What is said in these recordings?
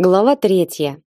Глава третья.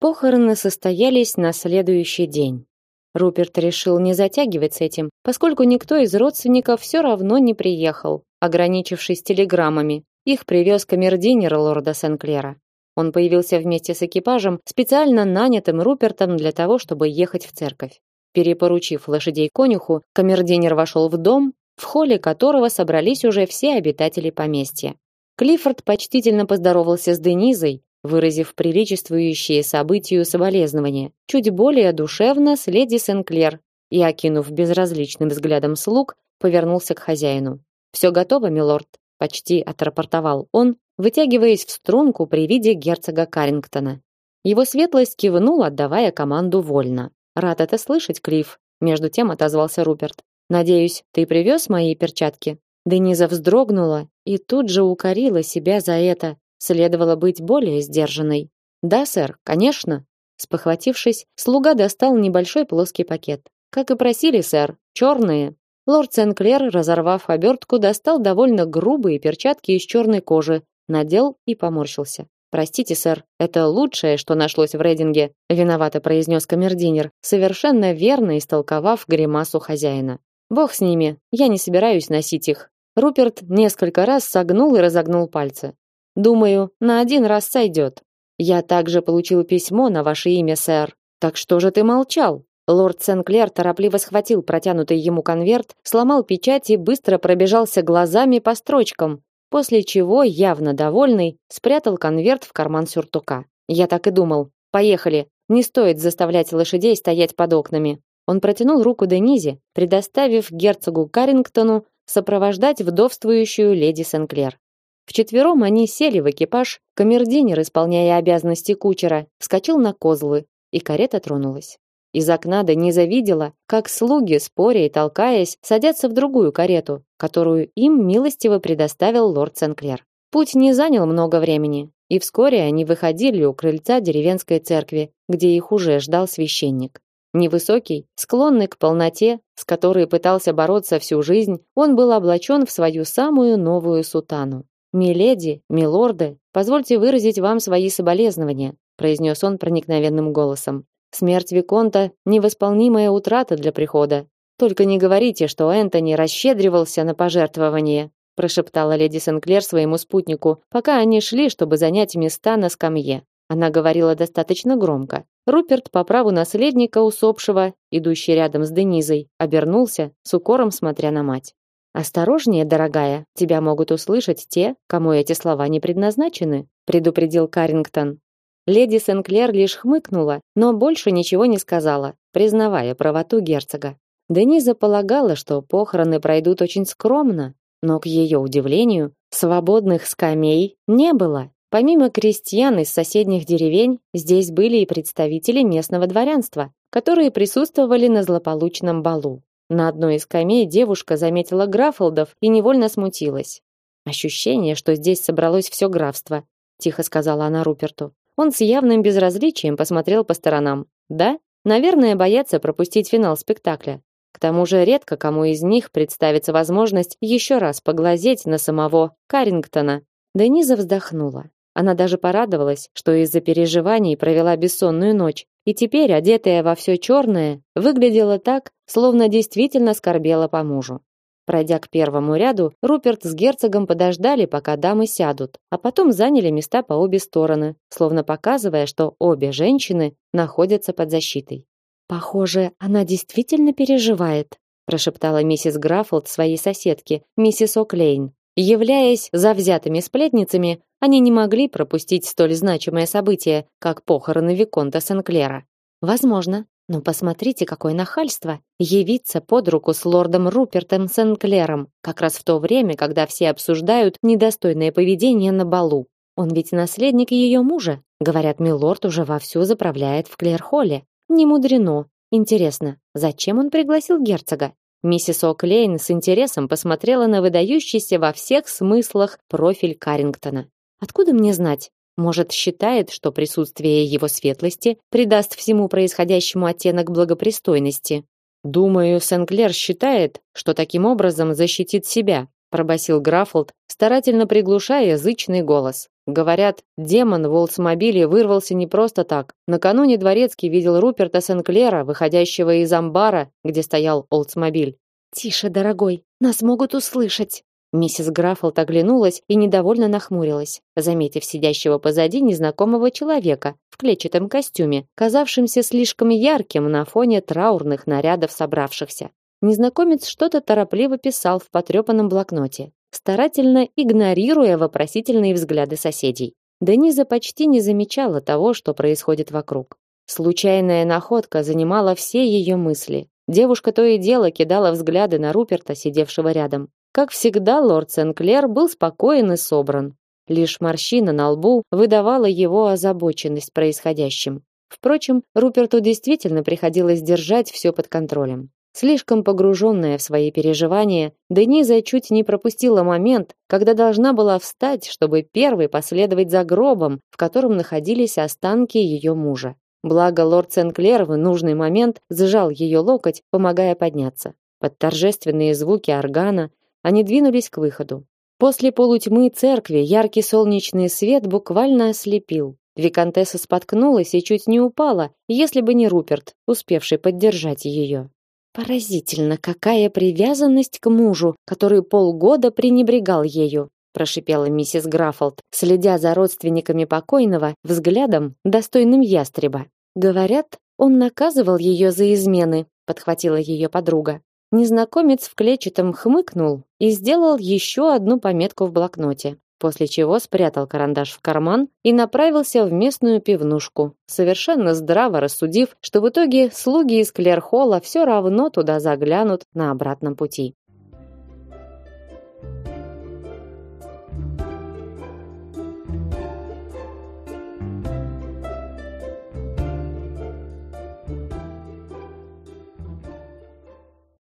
Похороны состоялись на следующий день. Руперт решил не затягивать с этим, поскольку никто из родственников все равно не приехал, ограничившись телеграммами. Их привез камердинер лорда Сенклера. Он появился вместе с экипажем, специально нанятым Рупертом для того, чтобы ехать в церковь. Перепоручив лошадей конюху, камердинер вошел в дом, в холле которого собрались уже все обитатели поместья. Клиффорд почтительно поздоровался с Денизой, выразив приличествующие событию соболезнования, чуть более душевно с леди Сенклер и, окинув безразличным взглядом слуг, повернулся к хозяину. «Все готово, милорд», — почти отрапортовал он, вытягиваясь в струнку при виде герцога Карингтона. Его светлость кивнул, отдавая команду вольно. «Рад это слышать, Клифф», — между тем отозвался Руперт. «Надеюсь, ты привез мои перчатки?» Дениза вздрогнула и тут же укорила себя за это. Следовало быть более сдержанной. "Да, сэр, конечно". Спохватившись, слуга достал небольшой плоский пакет. "Как и просили, сэр, черные". Лорд Сенклер, разорвав обертку, достал довольно грубые перчатки из черной кожи, надел и поморщился. Простите, сэр, это лучшее, что нашлось в Рейдинге, виновато произнес камердинер, совершенно верно истолковав гримасу хозяина. Бог с ними, я не собираюсь носить их. Руперт несколько раз согнул и разогнул пальцы. Думаю, на один раз сойдет. Я также получил письмо на ваше имя, сэр. Так что же ты молчал? Лорд Сенклер торопливо схватил протянутый ему конверт, сломал печать и быстро пробежался глазами по строчкам, после чего, явно довольный, спрятал конверт в карман сюртука. Я так и думал. Поехали. Не стоит заставлять лошадей стоять под окнами. Он протянул руку Денизе, предоставив герцогу Карингтону сопровождать вдовствующую леди Сенклер. Вчетвером они сели в экипаж, камердинер, исполняя обязанности кучера, вскочил на козлы, и карета тронулась. Из окна Дениза видела, как слуги, споря и толкаясь, садятся в другую карету, которую им милостиво предоставил лорд Сенклер. Путь не занял много времени, и вскоре они выходили у крыльца деревенской церкви, где их уже ждал священник. Невысокий, склонный к полноте, с которой пытался бороться всю жизнь, он был облачен в свою самую новую сутану. «Миледи, милорды, позвольте выразить вам свои соболезнования», произнес он проникновенным голосом. «Смерть Виконта – невосполнимая утрата для прихода. Только не говорите, что Энтони расщедривался на пожертвование», прошептала леди Сенклер своему спутнику, пока они шли, чтобы занять места на скамье. Она говорила достаточно громко. Руперт по праву наследника усопшего, идущий рядом с Денизой, обернулся, с укором смотря на мать. Осторожнее, дорогая, тебя могут услышать те, кому эти слова не предназначены, предупредил Карингтон. Леди Сенклер лишь хмыкнула, но больше ничего не сказала, признавая правоту герцога. Дениза полагала, что похороны пройдут очень скромно, но к ее удивлению, свободных скамей не было. Помимо крестьян из соседних деревень, здесь были и представители местного дворянства, которые присутствовали на злополучном балу. На одной из скамей девушка заметила графолдов и невольно смутилась. Ощущение, что здесь собралось все графство, тихо сказала она Руперту. Он с явным безразличием посмотрел по сторонам. Да, наверное, боятся пропустить финал спектакля. К тому же редко кому из них представится возможность еще раз поглазеть на самого Карингтона. Дениза вздохнула. Она даже порадовалась, что из-за переживаний провела бессонную ночь, и теперь, одетая во все черное, выглядела так, словно действительно скорбела по мужу. Пройдя к первому ряду, Руперт с герцогом подождали, пока дамы сядут, а потом заняли места по обе стороны, словно показывая, что обе женщины находятся под защитой. Похоже, она действительно переживает, прошептала миссис Граффолд своей соседке, миссис О'Клейн. Являясь завзятыми сплетницами, они не могли пропустить столь значимое событие, как похороны виконта Сенклера. Возможно, но посмотрите, какое нахальство явиться под руку с лордом Рупертом Сенклером, как раз в то время, когда все обсуждают недостойное поведение на балу. Он ведь наследник ее мужа. Говорят, милорд уже вовсю заправляет в Клерхолле. Не мудрено. Интересно, зачем он пригласил герцога? Миссис О'Клейн с интересом посмотрела на выдающийся во всех смыслах профиль Карингтона. Откуда мне знать? Может, считает, что присутствие его светлости придаст всему происходящему оттенок благопристойности. Думаю, Сенклер считает, что таким образом защитит себя, пробасил Граффолд, старательно приглушая язычный голос. Говорят, демон в Олдсмобиле вырвался не просто так. Накануне дворецкий видел Руперта Сенклера, выходящего из амбара, где стоял Олдсмобиль. Тише, дорогой, нас могут услышать. Миссис Граффолд оглянулась и недовольно нахмурилась, заметив сидящего позади незнакомого человека в клетчатом костюме, казавшимся слишком ярким на фоне траурных нарядов собравшихся. Незнакомец что-то торопливо писал в потрепанном блокноте, старательно игнорируя вопросительные взгляды соседей. Дениза почти не замечала того, что происходит вокруг. Случайная находка занимала все ее мысли. Девушка то и дело кидала взгляды на Руперта, сидевшего рядом. Как всегда, лорд Сенклер был спокоен и собран. Лишь морщина на лбу выдавала его озабоченность происходящим. Впрочем, Руперту действительно приходилось держать все под контролем. Слишком погруженная в свои переживания, Дениза чуть не пропустила момент, когда должна была встать, чтобы первой последовать за гробом, в котором находились останки ее мужа. Благо лорд Сенклер в нужный момент сжал ее локоть, помогая подняться. Под торжественные звуки органа они двинулись к выходу. После полутьмы церкви яркий солнечный свет буквально ослепил. Викантесса споткнулась и чуть не упала, если бы не Руперт, успевший поддержать ее. Поразительно, какая привязанность к мужу, который полгода пренебрегал ею, прошипела миссис Граффолд, следя за родственниками покойного взглядом, достойным ястреба. Говорят, он наказывал ее за измены, подхватила ее подруга. Незнакомец в клетчатом хмыкнул и сделал еще одну пометку в блокноте после чего спрятал карандаш в карман и направился в местную пивнушку, совершенно здраво рассудив, что в итоге слуги из Клерхолла все равно туда заглянут на обратном пути.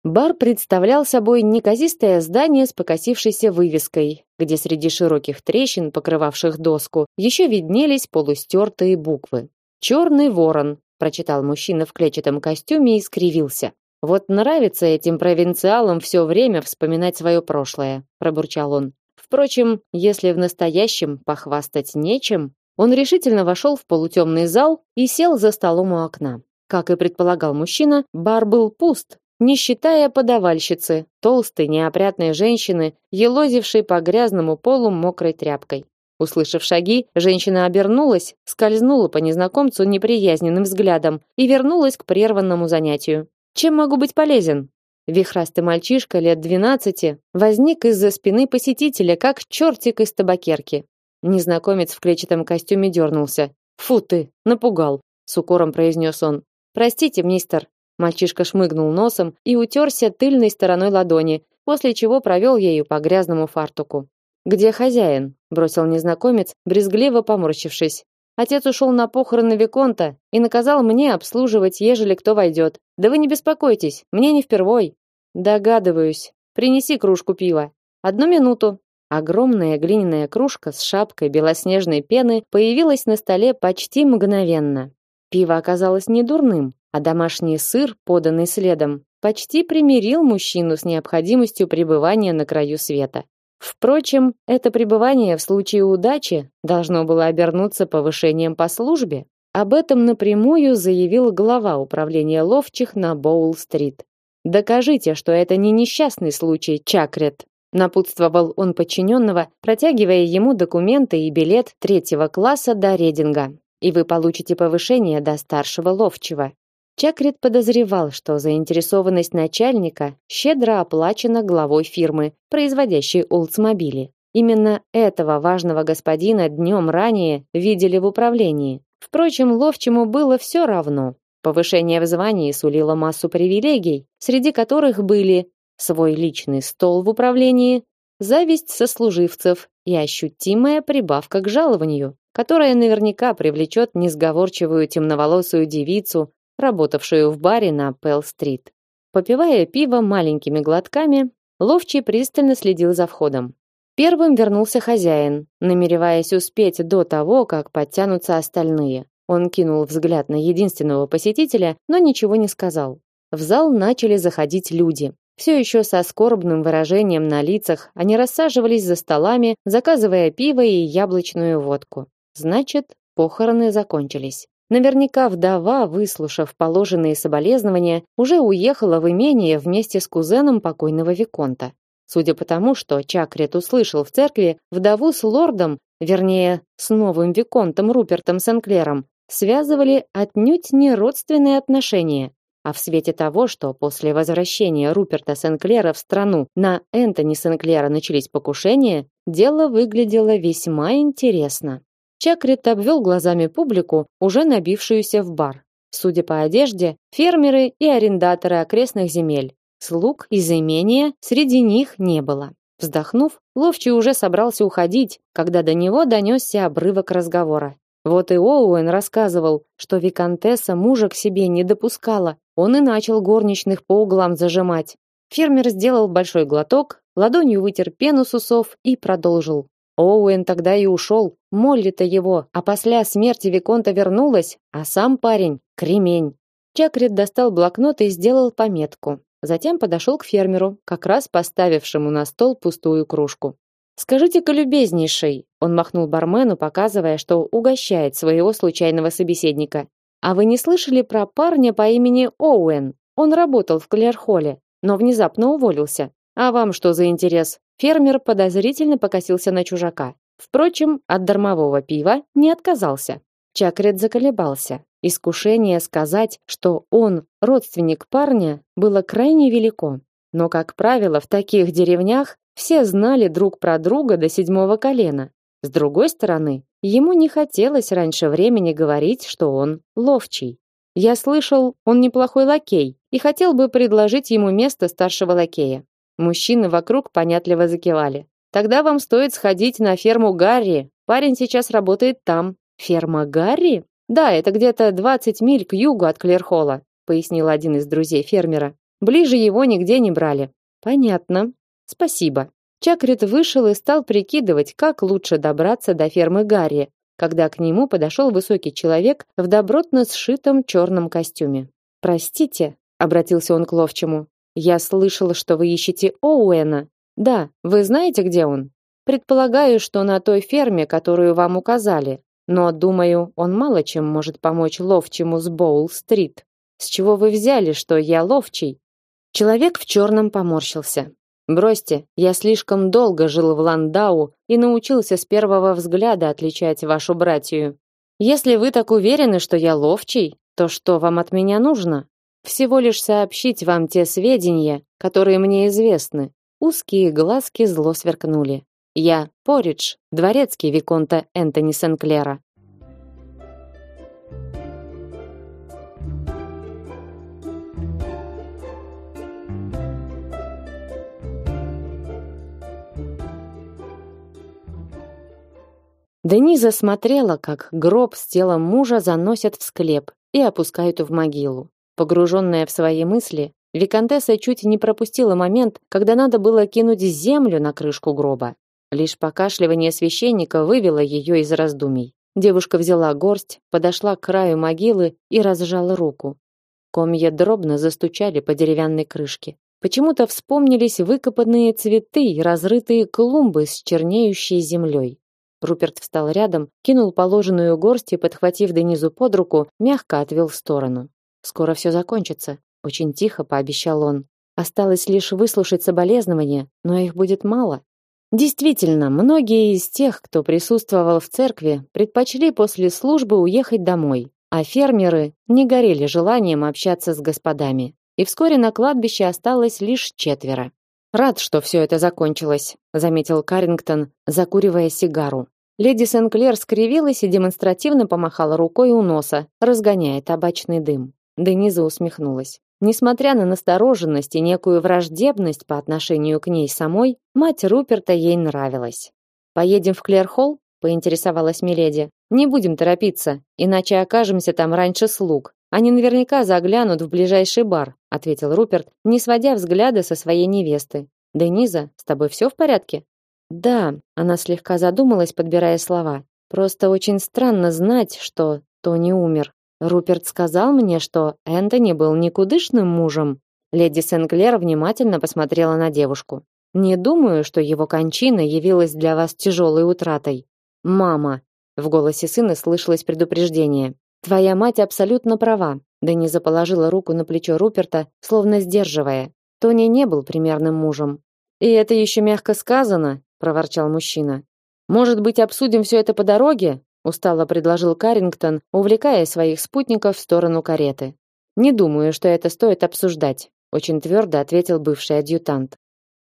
Бар представлял собой неказистое здание с покосившейся вывеской, где среди широких трещин, покрывавших доску, еще виднелись полустертые буквы. «Черный ворон», — прочитал мужчина в клетчатом костюме и скривился. «Вот нравится этим провинциалам все время вспоминать свое прошлое», — пробурчал он. Впрочем, если в настоящем похвастать нечем, он решительно вошел в полутемный зал и сел за столом у окна. Как и предполагал мужчина, бар был пуст, не считая подавальщицы, толстой неопрятной женщины, елозившей по грязному полу мокрой тряпкой. Услышав шаги, женщина обернулась, скользнула по незнакомцу неприязненным взглядом и вернулась к прерванному занятию. Чем могу быть полезен? Вихрастый мальчишка лет двенадцати возник из-за спины посетителя, как чертик из табакерки. Незнакомец в клетчатом костюме дернулся. «Фу ты, напугал!» — с укором произнес он. «Простите, мистер, Мальчишка шмыгнул носом и утерся тыльной стороной ладони, после чего провел ею по грязному фартуку. «Где хозяин?» – бросил незнакомец, брезгливо поморщившись. «Отец ушел на похороны Виконта и наказал мне обслуживать, ежели кто войдет. Да вы не беспокойтесь, мне не впервой». «Догадываюсь. Принеси кружку пива». «Одну минуту». Огромная глиняная кружка с шапкой белоснежной пены появилась на столе почти мгновенно. Пиво оказалось недурным, а домашний сыр, поданный следом, почти примирил мужчину с необходимостью пребывания на краю света. Впрочем, это пребывание в случае удачи должно было обернуться повышением по службе. Об этом напрямую заявил глава управления ловчих на Боул-стрит. Докажите, что это не несчастный случай, Чакрет, напутствовал он подчиненного, протягивая ему документы и билет третьего класса до Рединга. И вы получите повышение до старшего ловчего. Чакрит подозревал, что заинтересованность начальника щедро оплачена главой фирмы, производящей Oldsmobile. Именно этого важного господина днем ранее видели в управлении. Впрочем, ловчему было все равно. Повышение в звании сулило массу привилегий, среди которых были свой личный стол в управлении, зависть сослуживцев и ощутимая прибавка к жалованию, которая наверняка привлечет несговорчивую темноволосую девицу работавшую в баре на Пелл-стрит. Попивая пиво маленькими глотками, Ловчий пристально следил за входом. Первым вернулся хозяин, намереваясь успеть до того, как подтянутся остальные. Он кинул взгляд на единственного посетителя, но ничего не сказал. В зал начали заходить люди. Все еще со скорбным выражением на лицах они рассаживались за столами, заказывая пиво и яблочную водку. Значит, похороны закончились. Наверняка вдова, выслушав положенные соболезнования, уже уехала в имение вместе с кузеном покойного виконта. Судя по тому, что Чакрет услышал в церкви, вдову с лордом, вернее, с новым виконтом Рупертом Сенклером, связывали отнюдь не родственные отношения. А в свете того, что после возвращения Руперта Сенклера в страну на Энтони Сенклера начались покушения, дело выглядело весьма интересно. Чакрит обвел глазами публику, уже набившуюся в бар. Судя по одежде, фермеры и арендаторы окрестных земель. Слуг из имения среди них не было. Вздохнув, Ловчий уже собрался уходить, когда до него донесся обрывок разговора. Вот и Оуэн рассказывал, что виконтесса мужа к себе не допускала. Он и начал горничных по углам зажимать. Фермер сделал большой глоток, ладонью вытер пену с усов и продолжил. Оуэн тогда и ушел. Молли-то его, а после смерти виконта вернулась, а сам парень кремень. Чакрит достал блокнот и сделал пометку. Затем подошел к фермеру, как раз поставившему на стол пустую кружку. Скажите-ка, любезнейший, он махнул бармену, показывая, что угощает своего случайного собеседника. А вы не слышали про парня по имени Оуэн? Он работал в Клерхолле, но внезапно уволился. А вам что за интерес? Фермер подозрительно покосился на чужака. Впрочем, от дармового пива не отказался. Чакрет заколебался. Искушение сказать, что он родственник парня, было крайне велико. Но, как правило, в таких деревнях все знали друг про друга до седьмого колена. С другой стороны, ему не хотелось раньше времени говорить, что он ловчий. Я слышал, он неплохой лакей и хотел бы предложить ему место старшего лакея. Мужчины вокруг понятливо закивали. Тогда вам стоит сходить на ферму Гарри. Парень сейчас работает там. Ферма Гарри? Да, это где-то 20 миль к югу от Клерхола, пояснил один из друзей фермера. Ближе его нигде не брали. Понятно. Спасибо. Чакрит вышел и стал прикидывать, как лучше добраться до фермы Гарри, когда к нему подошел высокий человек в добротно сшитом черном костюме. «Простите», — обратился он к ловчему, я слышала, что вы ищете Оуэна. Да, вы знаете, где он? Предполагаю, что на той ферме, которую вам указали. Но, думаю, он мало чем может помочь ловчему с Боул-стрит. С чего вы взяли, что я ловчий? Человек в черном поморщился. Бросьте, я слишком долго жил в Ландау и научился с первого взгляда отличать вашу братью. Если вы так уверены, что я ловчий, то что вам от меня нужно? Всего лишь сообщить вам те сведения, которые мне известны. Узкие глазки зло сверкнули. Я Поридж, дворецкий виконта Энтони Сенклера. Дениза смотрела, как гроб с телом мужа заносят в склеп и опускают в могилу. Погруженная в свои мысли, виконтесса чуть не пропустила момент, когда надо было кинуть землю на крышку гроба. Лишь покашливание священника вывело ее из раздумий. Девушка взяла горсть, подошла к краю могилы и разжала руку. Комья дробно застучали по деревянной крышке. Почему-то вспомнились выкопанные цветы и разрытые клумбы с чернеющей землей. Руперт встал рядом, кинул положенную горсть и, подхватив Денизу под руку, мягко отвел в сторону. Скоро все закончится, очень тихо пообещал он. Осталось лишь выслушать соболезнования, но их будет мало. Действительно, многие из тех, кто присутствовал в церкви, предпочли после службы уехать домой, а фермеры не горели желанием общаться с господами. И вскоре на кладбище осталось лишь четверо. Рад, что все это закончилось, заметил Карингтон, закуривая сигару. Леди Сенклер скривилась и демонстративно помахала рукой у носа, разгоняя табачный дым. Дениза усмехнулась. Несмотря на настороженность и некую враждебность по отношению к ней самой, мать Руперта ей нравилась. Поедем в Клерхолл? поинтересовалась Миледи. Не будем торопиться, иначе окажемся там раньше слуг. Они наверняка заглянут в ближайший бар, ответил Руперт, не сводя взгляда со своей невесты. Дениза, с тобой все в порядке? Да, она слегка задумалась, подбирая слова. Просто очень странно знать, что Тони умер. Руперт сказал мне, что Энтони был никудышным мужем. Леди Сенклер внимательно посмотрела на девушку. Не думаю, что его кончина явилась для вас тяжелой утратой. Мама, в голосе сына слышалось предупреждение. Твоя мать абсолютно права. Дениза положила руку на плечо Руперта, словно сдерживая. Тони не был примерным мужем. И это еще мягко сказано, проворчал мужчина. Может быть, обсудим все это по дороге? Устало предложил Карингтон, увлекая своих спутников в сторону кареты. Не думаю, что это стоит обсуждать, очень твердо ответил бывший адъютант.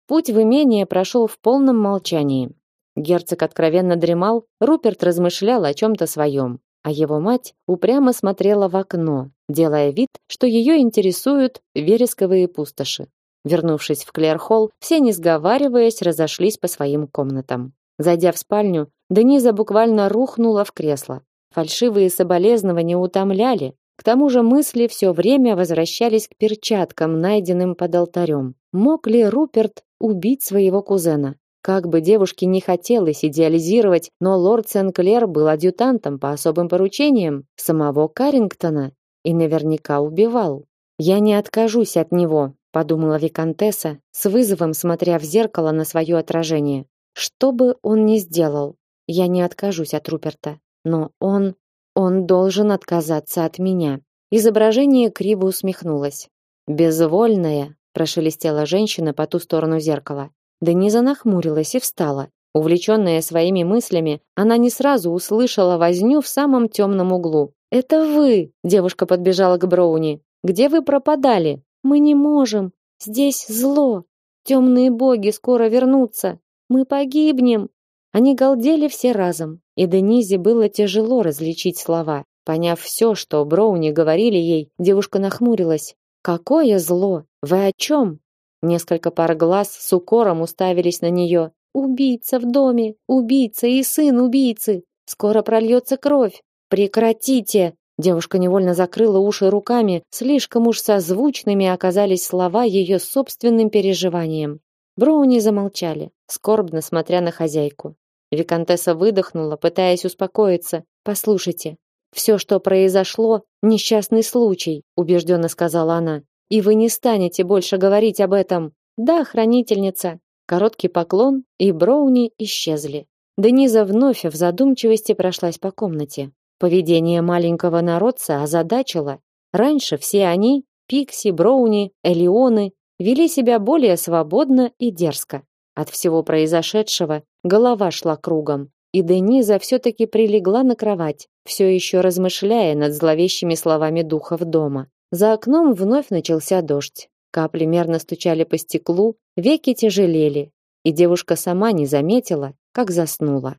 Путь в имение прошел в полном молчании. Герцог откровенно дремал, Руперт размышлял о чем то своем, а его мать упрямо смотрела в окно, делая вид, что ее интересуют вересковые пустоши. Вернувшись в Клерхолл, все не сговариваясь разошлись по своим комнатам. Зайдя в спальню, Дениза буквально рухнула в кресло. Фальшивые соболезнования утомляли. К тому же мысли все время возвращались к перчаткам, найденным под алтарем. Мог ли Руперт убить своего кузена? Как бы девушке не хотелось идеализировать, но лорд Сенклер был адъютантом по особым поручениям самого Карингтона и наверняка убивал. Я не откажусь от него, подумала виконтесса, с вызовом смотря в зеркало на свое отражение. Что бы он ни сделал, я не откажусь от Руперта, но он он должен отказаться от меня. Изображение криво усмехнулось. Безвольная, прошелестела женщина по ту сторону зеркала. Дениза нахмурилась и встала. Увлеченная своими мыслями, она не сразу услышала возню в самом темном углу. «Это вы!» – девушка подбежала к Броуни. «Где вы пропадали?» «Мы не можем! Здесь зло! Темные боги скоро вернутся! Мы погибнем!» Они галдели все разом, и Денизе было тяжело различить слова. Поняв все, что Броуни говорили ей, девушка нахмурилась. «Какое зло? Вы о чем?» Несколько пар глаз с укором уставились на нее. Убийца в доме, убийца и сын убийцы. Скоро прольется кровь. Прекратите. Девушка невольно закрыла уши руками, слишком уж созвучными оказались слова ее собственным переживанием. Броуни замолчали, скорбно смотря на хозяйку. Викантесса выдохнула, пытаясь успокоиться. Послушайте, все, что произошло, несчастный случай, убежденно сказала она. И вы не станете больше говорить об этом. Да, хранительница. Короткий поклон, и Броуни исчезли. Дениза вновь в задумчивости прошлась по комнате. Поведение маленького народца озадачило. Раньше все они, Пикси, Броуни, Элионы, вели себя более свободно и дерзко. От всего произошедшего голова шла кругом, и Дениза все-таки прилегла на кровать, все еще размышляя над зловещими словами духов дома. За окном вновь начался дождь. Капли мерно стучали по стеклу, веки тяжелели, и девушка сама не заметила, как заснула.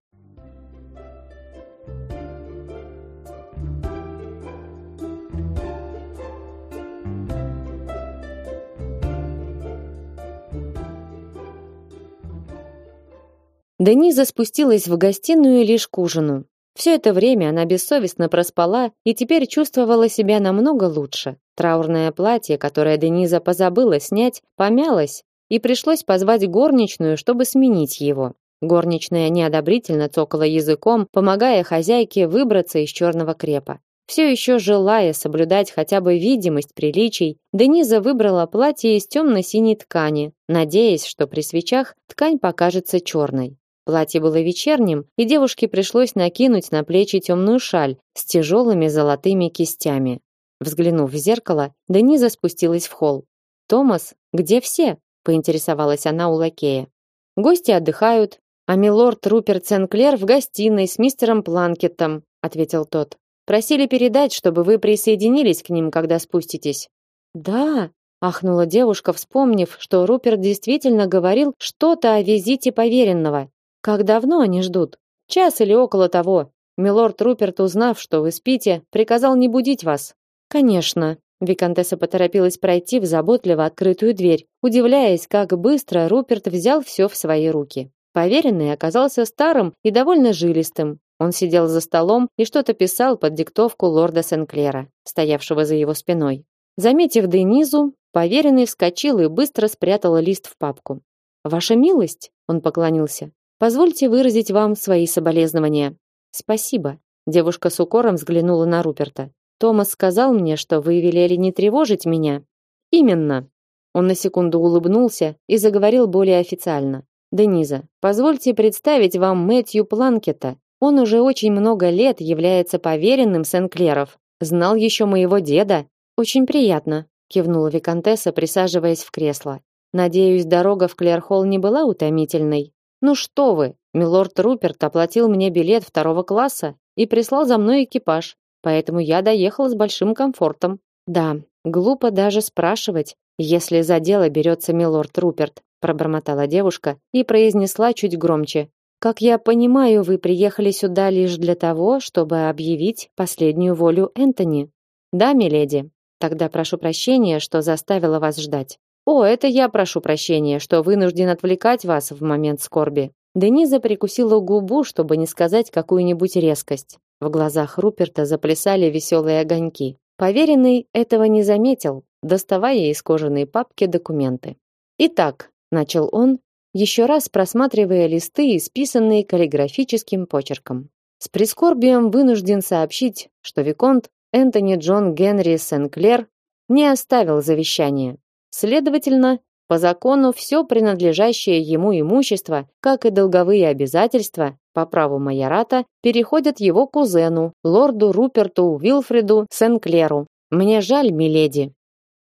Дениза спустилась в гостиную лишь к ужину. Все это время она бессовестно проспала и теперь чувствовала себя намного лучше. Траурное платье, которое Дениза позабыла снять, помялось, и пришлось позвать горничную, чтобы сменить его. Горничная неодобрительно цокала языком, помогая хозяйке выбраться из черного крепа. Все еще желая соблюдать хотя бы видимость приличий, Дениза выбрала платье из темно-синей ткани, надеясь, что при свечах ткань покажется черной. Платье было вечерним, и девушке пришлось накинуть на плечи темную шаль с тяжелыми золотыми кистями. Взглянув в зеркало, Дениза спустилась в холл. «Томас, где все?» – поинтересовалась она у лакея. «Гости отдыхают, а милорд Руперт Сенклер в гостиной с мистером Планкеттом», – ответил тот. «Просили передать, чтобы вы присоединились к ним, когда спуститесь». «Да», – ахнула девушка, вспомнив, что Руперт действительно говорил что-то о визите поверенного. Как давно они ждут? Час или около того. Милорд Руперт, узнав, что вы спите, приказал не будить вас. Конечно. Викантесса поторопилась пройти в заботливо открытую дверь, удивляясь, как быстро Руперт взял все в свои руки. Поверенный оказался старым и довольно жилистым. Он сидел за столом и что-то писал под диктовку лорда Сенклера, стоявшего за его спиной. Заметив Денизу, поверенный вскочил и быстро спрятал лист в папку. «Ваша милость», — он поклонился, Позвольте выразить вам свои соболезнования. Спасибо. Девушка с укором взглянула на Руперта. Томас сказал мне, что вы велели не тревожить меня. Именно. Он на секунду улыбнулся и заговорил более официально. Дениза, позвольте представить вам Мэтью Планкета. Он уже очень много лет является поверенным Сенклеров. Знал еще моего деда. Очень приятно, кивнула виконтесса, присаживаясь в кресло. Надеюсь, дорога в Клерхолл не была утомительной. Ну что вы? Милорд Руперт оплатил мне билет второго класса и прислал за мной экипаж, поэтому я доехал с большим комфортом. Да, глупо даже спрашивать, если за дело берется милорд Руперт пробормотала девушка и произнесла чуть громче: "Как я понимаю, вы приехали сюда лишь для того, чтобы объявить последнюю волю Энтони?" "Да, миледи. Тогда прошу прощения, что заставила вас ждать." "О, это я прошу прощения, что вынужден отвлекать вас в момент скорби." Дениза прикусила губу, чтобы не сказать какую-нибудь резкость. В глазах Руперта заплясали веселые огоньки. Поверенный этого не заметил, доставая из кожаной папки документы. Итак, начал он, еще раз просматривая листы, исписанные каллиграфическим почерком. С прискорбием вынужден сообщить, что виконт Энтони Джон Генри Сенклер не оставил завещания. Следовательно, по закону все принадлежащее ему имущество, как и долговые обязательства по праву майората, переходят его кузену, лорду Руперту Уилфреду Сенклеру. Мне жаль, миледи.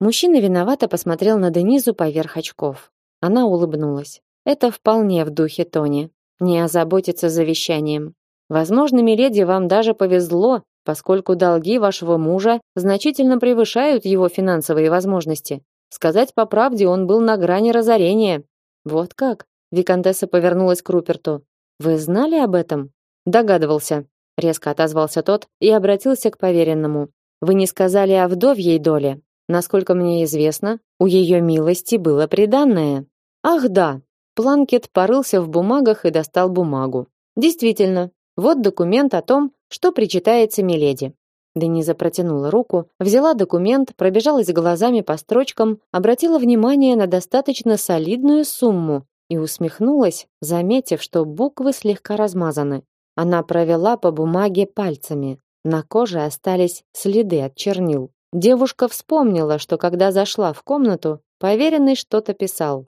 Мужчина виновато посмотрел на Денизу поверх очков. Она улыбнулась. Это вполне в духе Тони. Не озаботиться завещанием. Возможно, миледи, вам даже повезло, поскольку долги вашего мужа значительно превышают его финансовые возможности. Сказать по правде, он был на грани разорения. Вот как? Викантесса повернулась к Руперту. Вы знали об этом? Догадывался, резко отозвался тот и обратился к поверенному. Вы не сказали о вдовьей доле. Насколько мне известно, у ее милости было приданное. Ах, да. Планкет порылся в бумагах и достал бумагу. Действительно, вот документ о том, что причитается миледи. Дениза протянула руку, взяла документ, пробежалась глазами по строчкам, обратила внимание на достаточно солидную сумму и усмехнулась, заметив, что буквы слегка размазаны. Она провела по бумаге пальцами. На коже остались следы от чернил. Девушка вспомнила, что когда зашла в комнату, поверенный что-то писал.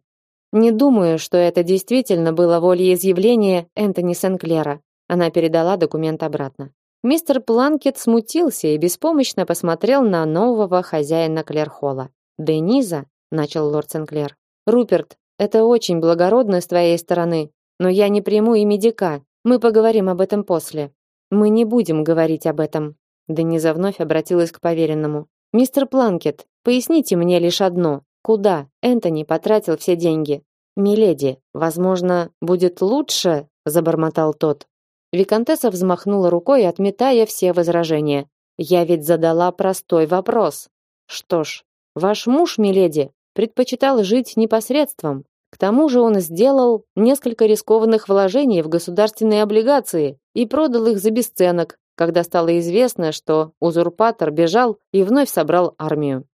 Не думаю, что это действительно было волеизъявление Энтони Сенклера. Она передала документ обратно. Мистер Планкет смутился и беспомощно посмотрел на нового хозяина Клерхолла. "Дениза", начал лорд Сенклер. "Руперт, это очень благородно с твоей стороны, но я не приму и медика. Мы поговорим об этом после. Мы не будем говорить об этом. Дениза вновь обратилась к поверенному. Мистер Планкет, поясните мне лишь одно: куда Энтони потратил все деньги? Миледи, возможно, будет лучше, забормотал тот. Виконтесса взмахнула рукой, отметая все возражения. Я ведь задала простой вопрос. Что ж, ваш муж, миледи, предпочитал жить непосредством. К тому же он сделал несколько рискованных вложений в государственные облигации и продал их за бесценок, когда стало известно, что узурпатор бежал и вновь собрал армию.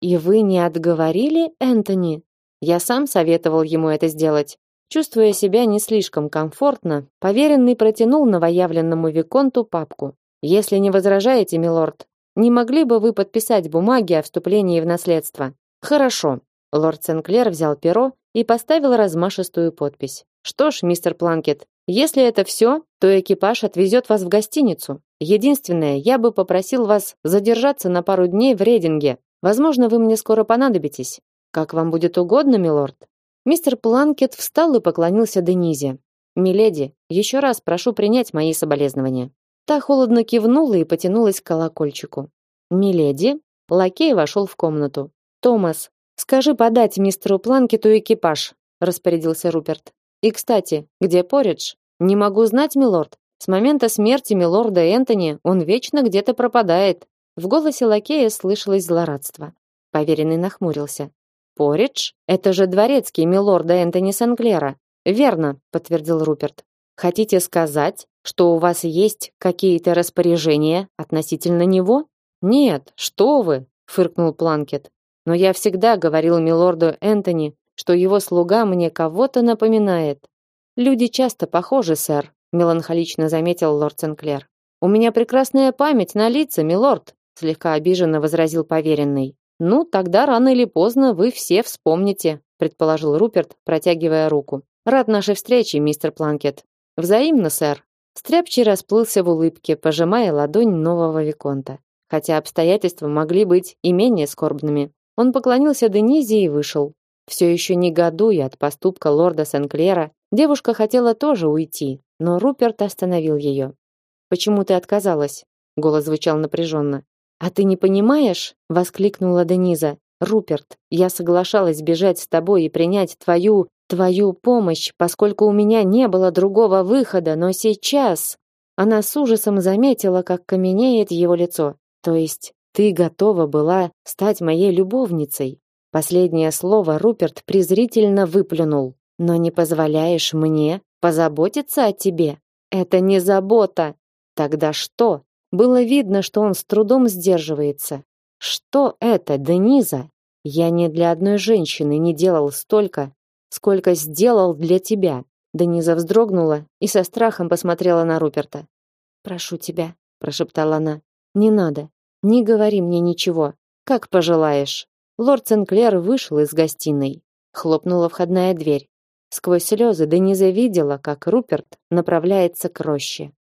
И вы не отговорили Энтони? Я сам советовал ему это сделать. Чувствуя себя не слишком комфортно, поверенный протянул новоявленному виконту папку. Если не возражаете, милорд, не могли бы вы подписать бумаги о вступлении в наследство? Хорошо. Лорд Сенклер взял перо и поставил размашистую подпись. Что ж, мистер Планкет, если это все, то экипаж отвезет вас в гостиницу. Единственное, я бы попросил вас задержаться на пару дней в Рейдинге. Возможно, вы мне скоро понадобитесь. Как вам будет угодно, милорд. Мистер Планкет встал и поклонился Денизе. Миледи, еще раз прошу принять мои соболезнования. Та холодно кивнула и потянулась к колокольчику. Миледи, лакей вошел в комнату. Томас, скажи подать мистеру Планкету экипаж, распорядился Руперт. И, кстати, где Поридж? Не могу знать, милорд. С момента смерти милорда Энтони он вечно где-то пропадает. В голосе лакея слышалось злорадство. Поверенный нахмурился. Поридж? Это же дворецкий милорда Энтони Сенклера. Верно, подтвердил Руперт. Хотите сказать, что у вас есть какие-то распоряжения относительно него? Нет, что вы, фыркнул Планкет. Но я всегда говорил милорду Энтони, что его слуга мне кого-то напоминает. Люди часто похожи, сэр, меланхолично заметил лорд Сенклер. У меня прекрасная память на лица, милорд, слегка обиженно возразил поверенный. Ну, тогда рано или поздно вы все вспомните, предположил Руперт, протягивая руку. Рад нашей встрече, мистер Планкет. Взаимно, сэр. Стряпчий расплылся в улыбке, пожимая ладонь нового виконта, хотя обстоятельства могли быть и менее скорбными. Он поклонился Денизе и вышел. Все еще негодуя от поступка лорда Сенклера, девушка хотела тоже уйти, но Руперт остановил ее. Почему ты отказалась? Голос звучал напряженно. А ты не понимаешь? воскликнула Дениза. Руперт, я соглашалась бежать с тобой и принять твою твою помощь, поскольку у меня не было другого выхода, но сейчас она с ужасом заметила, как каменеет его лицо. То есть ты готова была стать моей любовницей? Последнее слово Руперт презрительно выплюнул. Но не позволяешь мне позаботиться о тебе? Это не забота, Тогда что? Было видно, что он с трудом сдерживается. Что это, Дениза? Я не для одной женщины не делал столько, сколько сделал для тебя. Дениза вздрогнула и со страхом посмотрела на Руперта. Прошу тебя, прошептала она. Не надо. Не говори мне ничего. Как пожелаешь. Лорд Сенклер вышел из гостиной. Хлопнула входная дверь. Сквозь слезы Дениза видела, как Руперт направляется к роще.